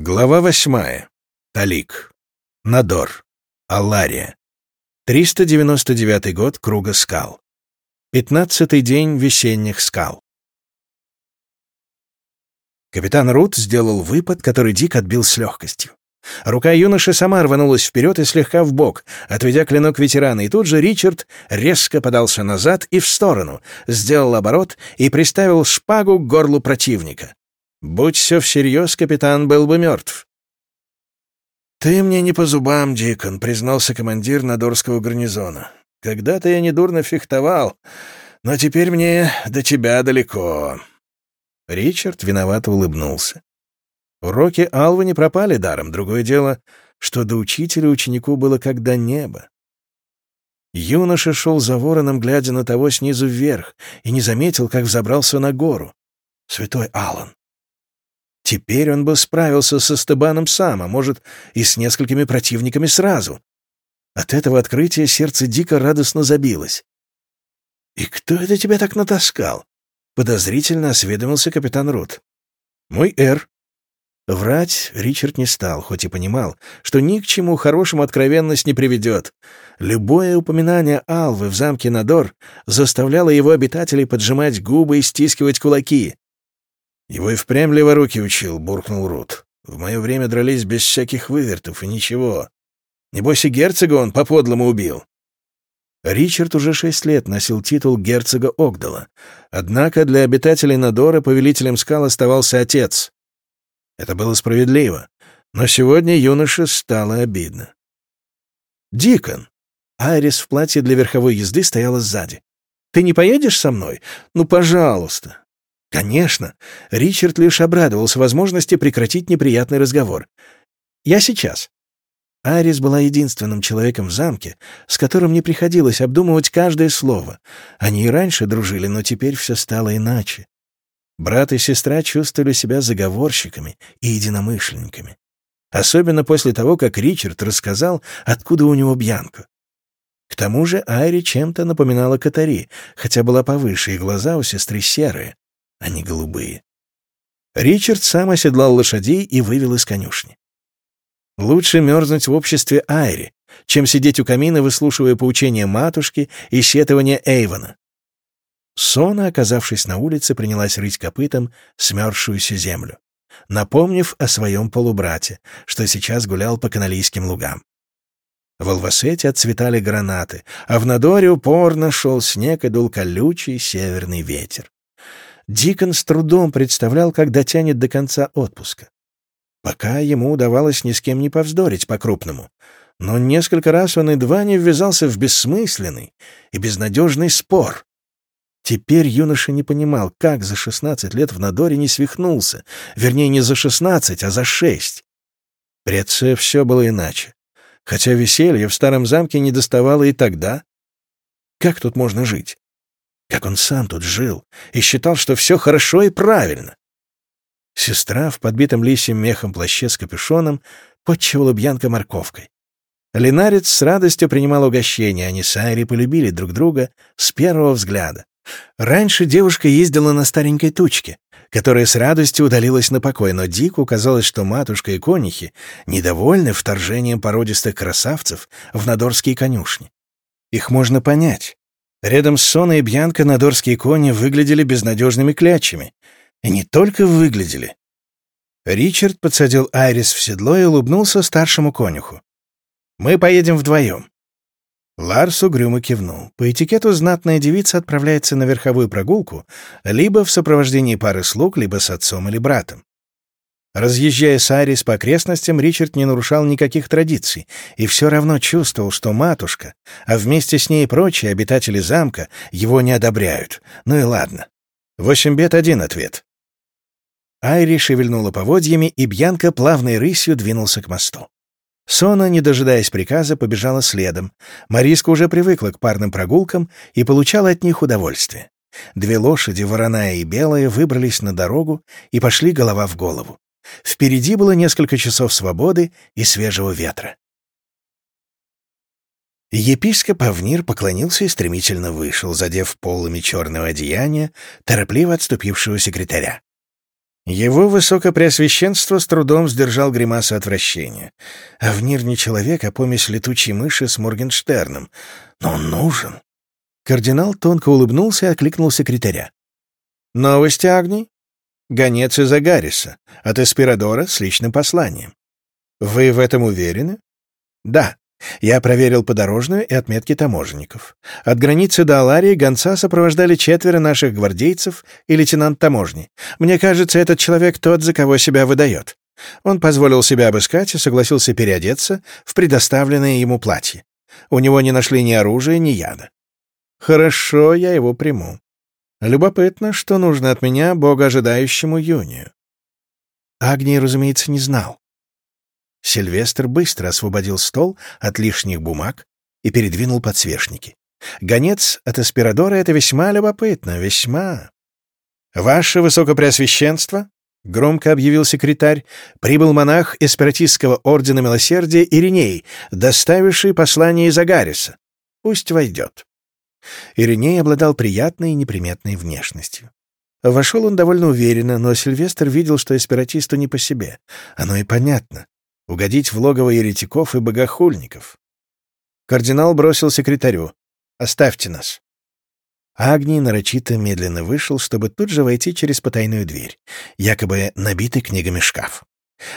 Глава восьмая. Талик. Надор. Аллария. 399 год Круга скал. Пятнадцатый день весенних скал. Капитан Рут сделал выпад, который Дик отбил с легкостью. Рука юноши сама рванулась вперед и слегка вбок, отведя клинок ветерана, и тут же Ричард резко подался назад и в сторону, сделал оборот и приставил шпагу к горлу противника. Будь все всерьез, капитан был бы мертв. «Ты мне не по зубам, Дикон», — признался командир Надорского гарнизона. «Когда-то я недурно фехтовал, но теперь мне до тебя далеко». Ричард виновато улыбнулся. Уроки Алвы не пропали даром. Другое дело, что до учителя ученику было как до неба. Юноша шел за вороном, глядя на того снизу вверх, и не заметил, как взобрался на гору. Святой Аллан. Теперь он бы справился со Стебаном сам, а может, и с несколькими противниками сразу. От этого открытия сердце дико радостно забилось. «И кто это тебя так натаскал?» — подозрительно осведомился капитан Рут. «Мой Эр». Врать Ричард не стал, хоть и понимал, что ни к чему хорошему откровенность не приведет. Любое упоминание Алвы в замке Надор заставляло его обитателей поджимать губы и стискивать кулаки. «Его и впрямь леворуки учил», — буркнул Рут. «В мое время дрались без всяких вывертов и ничего. Небось и герцога он по-подлому убил». Ричард уже шесть лет носил титул герцога Огдала. Однако для обитателей Надора повелителем скал оставался отец. Это было справедливо, но сегодня юноше стало обидно. «Дикон!» Айрис в платье для верховой езды стояла сзади. «Ты не поедешь со мной? Ну, пожалуйста!» Конечно, Ричард лишь обрадовался возможности прекратить неприятный разговор. «Я сейчас». Арис была единственным человеком в замке, с которым не приходилось обдумывать каждое слово. Они и раньше дружили, но теперь все стало иначе. Брат и сестра чувствовали себя заговорщиками и единомышленниками. Особенно после того, как Ричард рассказал, откуда у него Бьянка. К тому же Айри чем-то напоминала Катари, хотя была повыше, и глаза у сестры серые, а не голубые. Ричард сам оседлал лошадей и вывел из конюшни. Лучше мерзнуть в обществе Айри, чем сидеть у камина, выслушивая поучения матушки и сетования Эйвона. Сона, оказавшись на улице, принялась рыть копытом смерзшуюся землю, напомнив о своем полубрате, что сейчас гулял по каналийским лугам. В Алвасете отцветали гранаты, а в Надоре упорно шел снег и дул колючий северный ветер. Дикон с трудом представлял, как дотянет до конца отпуска. Пока ему удавалось ни с кем не повздорить по-крупному. Но несколько раз он едва не ввязался в бессмысленный и безнадежный спор. Теперь юноша не понимал, как за шестнадцать лет в Надоре не свихнулся, вернее, не за шестнадцать, а за шесть. При отце все было иначе. Хотя веселье в старом замке не доставало и тогда. Как тут можно жить? Как он сам тут жил и считал, что все хорошо и правильно. Сестра в подбитом лисьим мехом плаще с капюшоном подчевала Бьянка морковкой. Линарец с радостью принимал угощение, они с Айри полюбили друг друга с первого взгляда. Раньше девушка ездила на старенькой тучке, которая с радостью удалилась на покой, но Дику казалось, что матушка и конихи недовольны вторжением породистых красавцев в надорские конюшни. Их можно понять. Рядом с Соной и Бьянко надорские кони выглядели безнадежными клячами. И не только выглядели. Ричард подсадил Айрис в седло и улыбнулся старшему конюху. «Мы поедем вдвоем». Ларс угрюмо кивнул. По этикету знатная девица отправляется на верховую прогулку либо в сопровождении пары слуг, либо с отцом или братом. Разъезжая с Арис по окрестностям, Ричард не нарушал никаких традиций и все равно чувствовал, что матушка, а вместе с ней и прочие обитатели замка его не одобряют. Ну и ладно. Восемь бед — один ответ. Айри шевельнула поводьями, и Бьянка плавной рысью двинулся к мосту. Сона, не дожидаясь приказа, побежала следом. Мариска уже привыкла к парным прогулкам и получала от них удовольствие. Две лошади, вороная и белая, выбрались на дорогу и пошли голова в голову. Впереди было несколько часов свободы и свежего ветра. Епископ Авнир поклонился и стремительно вышел, задев полами черного одеяния торопливо отступившего секретаря. Его высокопреосвященство с трудом сдержал гримасу отвращения. А в мир не человек, а помесь летучей мыши с Моргенштерном. Но он нужен. Кардинал тонко улыбнулся и окликнул секретаря. «Новости, Агни?» «Гонец из Агариса, от Эспирадора с личным посланием». «Вы в этом уверены?» «Да. Я проверил подорожную и отметки таможенников. От границы до Аларии гонца сопровождали четверо наших гвардейцев и лейтенант таможни. Мне кажется, этот человек тот, за кого себя выдает. Он позволил себя обыскать и согласился переодеться в предоставленное ему платье. У него не нашли ни оружия, ни яда. Хорошо, я его приму. Любопытно, что нужно от меня богоожидающему Юнию. Агний, разумеется, не знал. Сильвестр быстро освободил стол от лишних бумаг и передвинул подсвечники. Гонец от Эспирадора — это весьма любопытно, весьма. «Ваше Высокопреосвященство», — громко объявил секретарь, «прибыл монах Эспиратистского ордена милосердия Ириней, доставивший послание из Агариса. Пусть войдет». Ириней обладал приятной и неприметной внешностью. Вошел он довольно уверенно, но Сильвестр видел, что эспиратисту не по себе. Оно и понятно угодить в логово еретиков и богохульников. Кардинал бросил секретарю. «Оставьте нас». Агний нарочито медленно вышел, чтобы тут же войти через потайную дверь, якобы набитый книгами шкаф.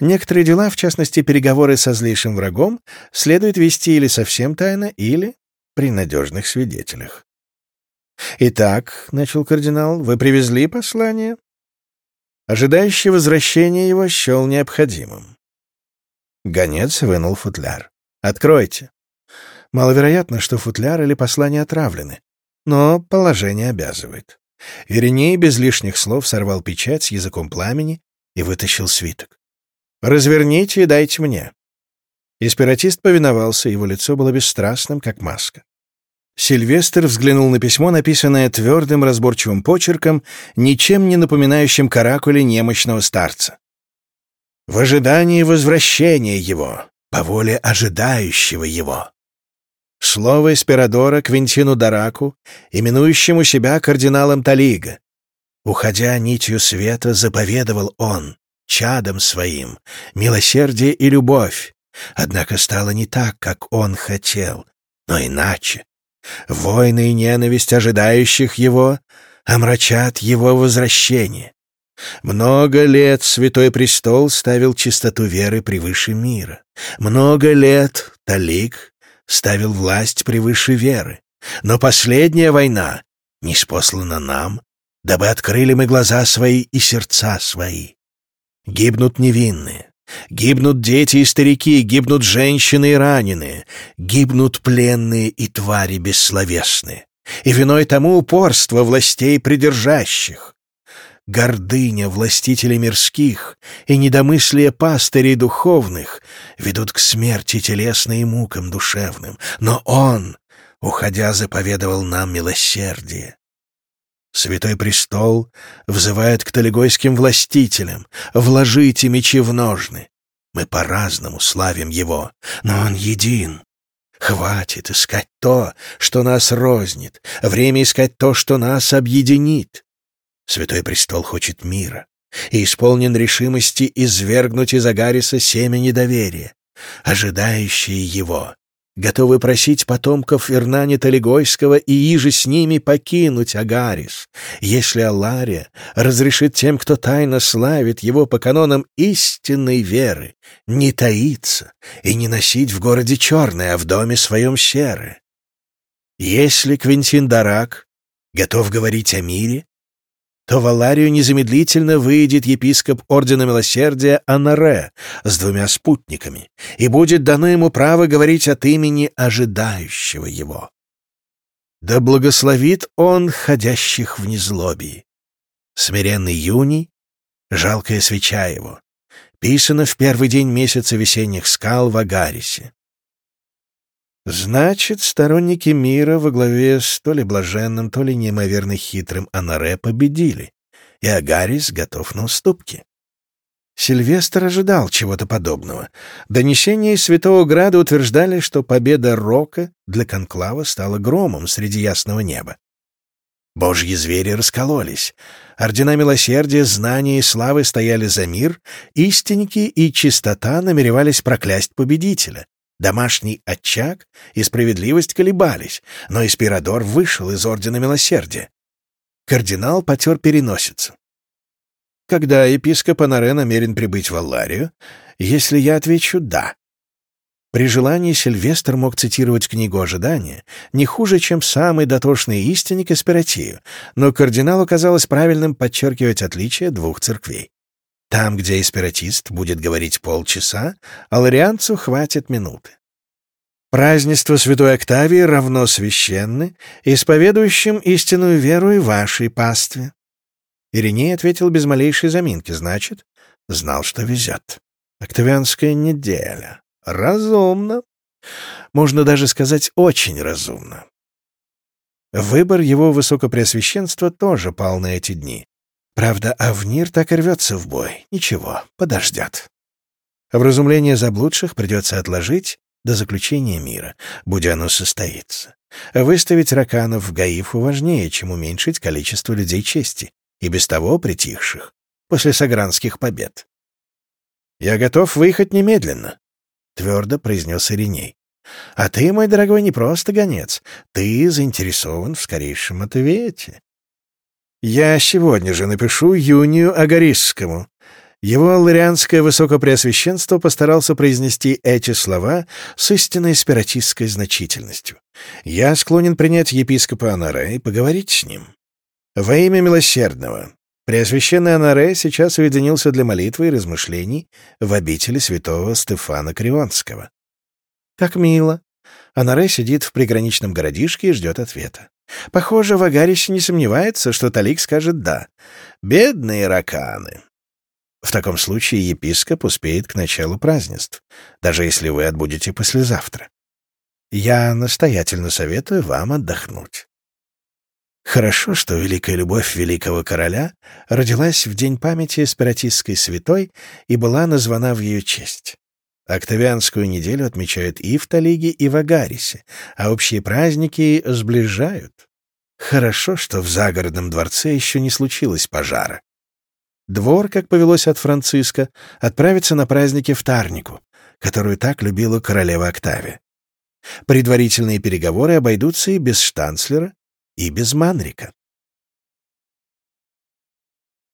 Некоторые дела, в частности, переговоры со злейшим врагом, следует вести или совсем тайно, или при надежных свидетелях. «Итак», — начал кардинал, — «вы привезли послание?» Ожидающий возвращения его счел необходимым. Гонец вынул футляр. «Откройте». Маловероятно, что футляр или послание отравлены, но положение обязывает. Вереней без лишних слов сорвал печать с языком пламени и вытащил свиток. «Разверните и дайте мне». Эспиратист повиновался, его лицо было бесстрастным, как маска. Сильвестр взглянул на письмо, написанное твердым разборчивым почерком, ничем не напоминающим каракуле немощного старца в ожидании возвращения его, по воле ожидающего его. Слово Эспирадора Квинтину Дараку, именующему себя кардиналом Талига. Уходя нитью света, заповедовал он, чадом своим, милосердие и любовь. Однако стало не так, как он хотел, но иначе. Войны и ненависть ожидающих его омрачат его возвращение. Много лет Святой Престол ставил чистоту веры превыше мира. Много лет Талик ставил власть превыше веры. Но последняя война не спослана нам, дабы открыли мы глаза свои и сердца свои. Гибнут невинные, гибнут дети и старики, гибнут женщины и раненые, гибнут пленные и твари бессловесные. И виной тому упорство властей придержащих, гордыня властителей мирских и недомыслие пастырей духовных ведут к смерти телесной и мукам душевным. Но Он, уходя, заповедовал нам милосердие. Святой престол взывает к талигойским властителям «Вложите мечи в ножны». Мы по-разному славим его, но он един. Хватит искать то, что нас рознит, время искать то, что нас объединит. Святой престол хочет мира и исполнен решимости извергнуть из Агариса семя недоверия. Ожидающие его готовы просить потомков Ирнани Талигойского и иже с ними покинуть Агарис, если Алария разрешит тем, кто тайно славит его по канонам истинной веры, не таиться и не носить в городе черное, а в доме своем серое. Если Квинтин Дарак готов говорить о мире, то в Аларию незамедлительно выйдет епископ Ордена Милосердия Анаре с двумя спутниками, и будет дано ему право говорить от имени ожидающего его. Да благословит он ходящих в незлобии. Смиренный юний, жалкая свеча его, писано в первый день месяца весенних скал в Агарисе. Значит, сторонники мира во главе с то ли блаженным, то ли неимоверно хитрым Анаре победили, и Агарис готов на уступки. Сильвестр ожидал чего-то подобного. Донесения из Святого Града утверждали, что победа Рока для Конклава стала громом среди ясного неба. Божьи звери раскололись. Ордена милосердия, знания и славы стояли за мир, истинники и чистота намеревались проклясть победителя. Домашний очаг и справедливость колебались, но Испирадор вышел из Ордена Милосердия. Кардинал потер переносицу. Когда епископ Анаре намерен прибыть в Алларию, если я отвечу «да», при желании Сильвестр мог цитировать книгу ожидания не хуже, чем самый дотошный истинник Эспиратию, но кардиналу казалось правильным подчеркивать отличие двух церквей. Там, где эспиратист будет говорить полчаса, а ларианцу хватит минуты. Празднество Святой Октавии равно священны, исповедующим истинную веру и вашей пастве. Ириней ответил без малейшей заминки, значит, знал, что везет. Октавианская неделя. Разумно. Можно даже сказать, очень разумно. Выбор его высокопреосвященства тоже пал на эти дни. Правда, Авнир так и рвется в бой. Ничего, подождет. Вразумление заблудших придется отложить до заключения мира, будь оно состоится. Выставить раканов в Гаифу важнее, чем уменьшить количество людей чести, и без того притихших, после сагранских побед. «Я готов выехать немедленно», — твердо произнес Ириней. «А ты, мой дорогой, не просто гонец. Ты заинтересован в скорейшем ответе». «Я сегодня же напишу Юнию Агарисскому». Его ларианское высокопреосвященство постарался произнести эти слова с истинной спиратистской значительностью. «Я склонен принять епископа Анаре и поговорить с ним. Во имя милосердного, Преосвященный Анаре сейчас уединился для молитвы и размышлений в обители святого Стефана Крионского. Как мило. Анаре сидит в приграничном городишке и ждет ответа. Похоже, Вагарище не сомневается, что Талик скажет «да». Бедные раканы. В таком случае епископ успеет к началу празднеств, даже если вы отбудете послезавтра. Я настоятельно советую вам отдохнуть. Хорошо, что великая любовь великого короля родилась в день памяти спиратистской святой и была названа в ее честь. Октавианскую неделю отмечают и в Талиге, и в Агарисе, а общие праздники сближают. Хорошо, что в загородном дворце еще не случилось пожара. Двор, как повелось от Франциска, отправится на праздники в Тарнику, которую так любила королева Октавия. Предварительные переговоры обойдутся и без штанцлера, и без Манрика.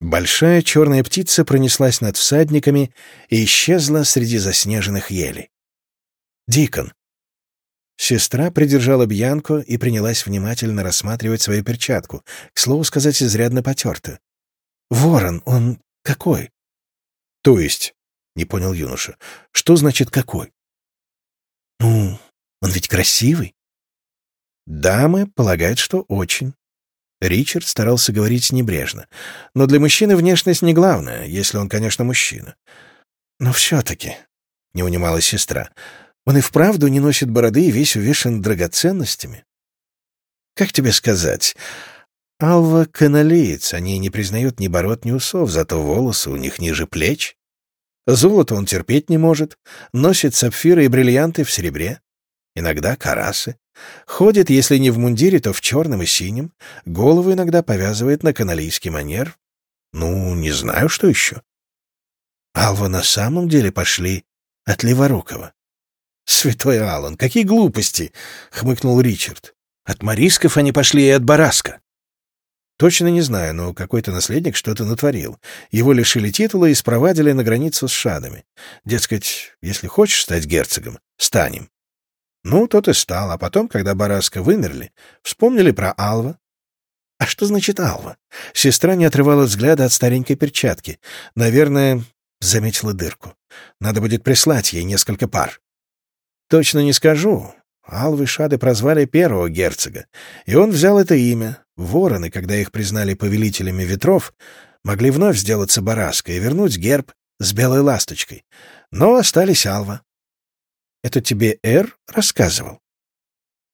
Большая черная птица пронеслась над всадниками и исчезла среди заснеженных елей. Дикон. Сестра придержала Бьянку и принялась внимательно рассматривать свою перчатку, к слову сказать, изрядно потертую. «Ворон, он какой?» «То есть?» — не понял юноша. «Что значит «какой»?» «Ну, он ведь красивый. Дамы полагают, что очень. Ричард старался говорить небрежно. Но для мужчины внешность не главное, если он, конечно, мужчина. Но все-таки, — не унималась сестра, — он и вправду не носит бороды и весь увешан драгоценностями. Как тебе сказать? Алва каналеец, они не признают ни бород, ни усов, зато волосы у них ниже плеч. Золото он терпеть не может, носит сапфиры и бриллианты в серебре, иногда карасы. Ходит, если не в мундире, то в черном и синем, голову иногда повязывает на каналийский манер. Ну, не знаю, что еще. Алва на самом деле пошли от Леворукова. «Святой Аллан, какие глупости!» — хмыкнул Ричард. «От Марисков они пошли и от Бараска». Точно не знаю, но какой-то наследник что-то натворил. Его лишили титула и спровадили на границу с шадами. Дескать, если хочешь стать герцогом, станем. Ну, тот и стал, а потом, когда Бараска вымерли, вспомнили про Алва. А что значит Алва? Сестра не отрывала взгляда от старенькой перчатки. Наверное, заметила дырку. Надо будет прислать ей несколько пар. Точно не скажу. Алвы Шады прозвали первого герцога, и он взял это имя. Вороны, когда их признали повелителями ветров, могли вновь сделаться Бараской и вернуть герб с белой ласточкой. Но остались Алва. Это тебе Эр рассказывал?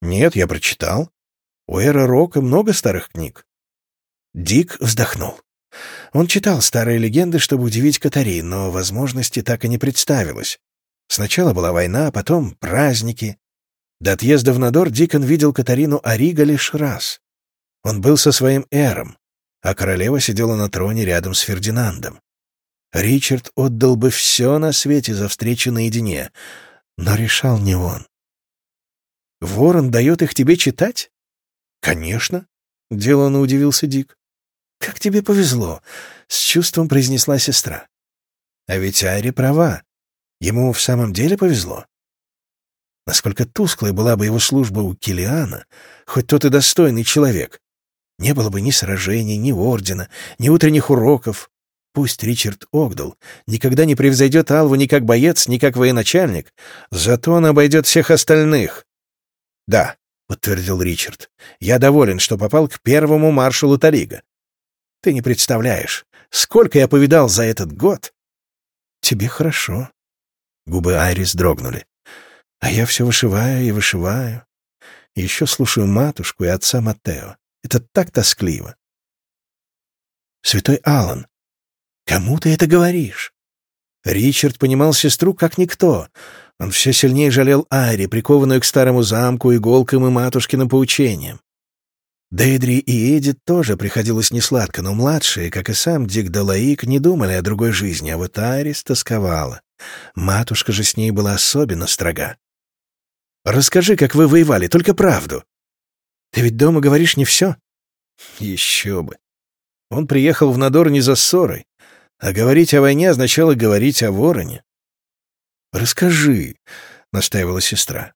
Нет, я прочитал. У Эра Рока много старых книг. Дик вздохнул. Он читал старые легенды, чтобы удивить Катари, но возможности так и не представилось. Сначала была война, а потом праздники. До отъезда в Надор Дикон видел Катарину Арига лишь раз. Он был со своим эром, а королева сидела на троне рядом с Фердинандом. Ричард отдал бы все на свете за встречу наедине, но решал не он. «Ворон дает их тебе читать?» «Конечно», — деланно удивился Дик. «Как тебе повезло», — с чувством произнесла сестра. «А ведь Айри права. Ему в самом деле повезло. Насколько тусклой была бы его служба у Килиана, хоть тот и достойный человек. Не было бы ни сражений, ни ордена, ни утренних уроков. Пусть Ричард Огдал никогда не превзойдет Алву ни как боец, ни как военачальник, зато он обойдет всех остальных. — Да, — подтвердил Ричард, — я доволен, что попал к первому маршалу Талига. Ты не представляешь, сколько я повидал за этот год. — Тебе хорошо. Губы Айрис дрогнули. А я все вышиваю и вышиваю. Еще слушаю матушку и отца Матео. Это так тоскливо. Святой Алан, кому ты это говоришь? Ричард понимал сестру как никто. Он все сильнее жалел Айри, прикованную к старому замку, иголкам и матушкиным поучениям. Дейдри и Эдит тоже приходилось несладко, но младшие, как и сам Дик Далаик, не думали о другой жизни, а вот Айрис тосковала. Матушка же с ней была особенно строга. Расскажи, как вы воевали, только правду. Ты ведь дома говоришь не все? Еще бы. Он приехал в Надор не за ссорой, а говорить о войне означало говорить о вороне. «Расскажи», — настаивала сестра.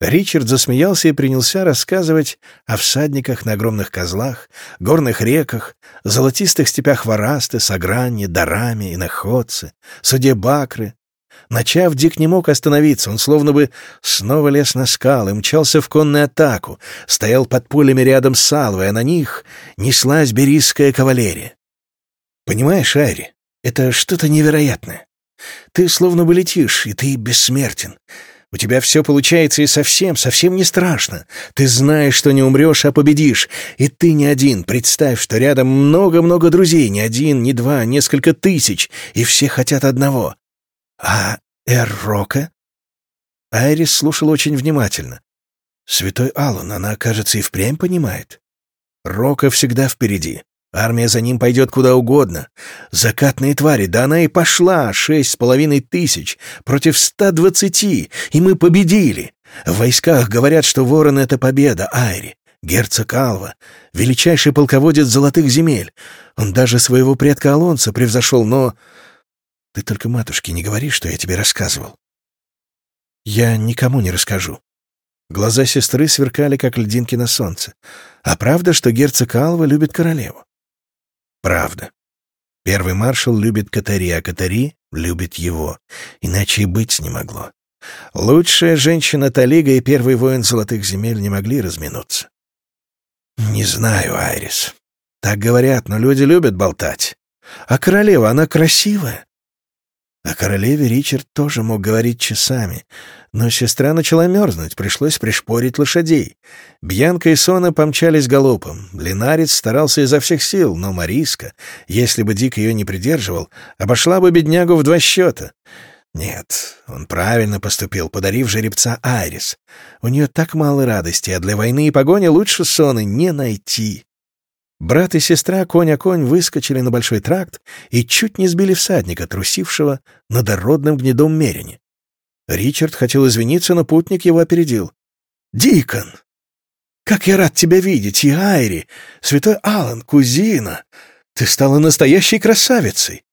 Ричард засмеялся и принялся рассказывать о всадниках на огромных козлах, горных реках, золотистых степях Варасты, Сагранье, Дараме и Находце, суде Бакры, Начав, Дик не мог остановиться, он словно бы снова лез на скалы, мчался в конную атаку, стоял под пулями рядом с Салвой, а на них неслась берийская кавалерия. «Понимаешь, Айри, это что-то невероятное. Ты словно бы летишь, и ты бессмертен. У тебя все получается и совсем, совсем не страшно. Ты знаешь, что не умрешь, а победишь. И ты не один. Представь, что рядом много-много друзей. Не один, не два, несколько тысяч. И все хотят одного «А Эр-Рока?» Айрис слушал очень внимательно. «Святой Аллан, она, кажется, и впрямь понимает. Рока всегда впереди. Армия за ним пойдет куда угодно. Закатные твари, да она и пошла, шесть с половиной тысяч против ста двадцати, и мы победили. В войсках говорят, что ворон — это победа, Айри. Герцог Алва, величайший полководец золотых земель. Он даже своего предка Алонса превзошел, но ты только матушке не говори, что я тебе рассказывал. Я никому не расскажу. Глаза сестры сверкали, как льдинки на солнце. А правда, что герцог Алва любит королеву? Правда. Первый маршал любит Катари, а Катари любит его. Иначе и быть не могло. Лучшая женщина Талига и первый воин Золотых земель не могли разминуться. Не знаю, Айрис. Так говорят, но люди любят болтать. А королева, она красивая. О королеве Ричард тоже мог говорить часами, но сестра начала мерзнуть, пришлось пришпорить лошадей. Бьянка и Сона помчались галопом. Линарец старался изо всех сил, но Мариска, если бы Дик ее не придерживал, обошла бы беднягу в два счета. Нет, он правильно поступил, подарив жеребца Айрис. У нее так мало радости, а для войны и погони лучше Соны не найти. Брат и сестра конь-конь выскочили на большой тракт и чуть не сбили всадника, трусившего на дородном гнедом мерине. Ричард хотел извиниться, но путник его опередил. «Дикон! Как я рад тебя видеть, и Айри! Святой Алан, кузина! Ты стала настоящей красавицей!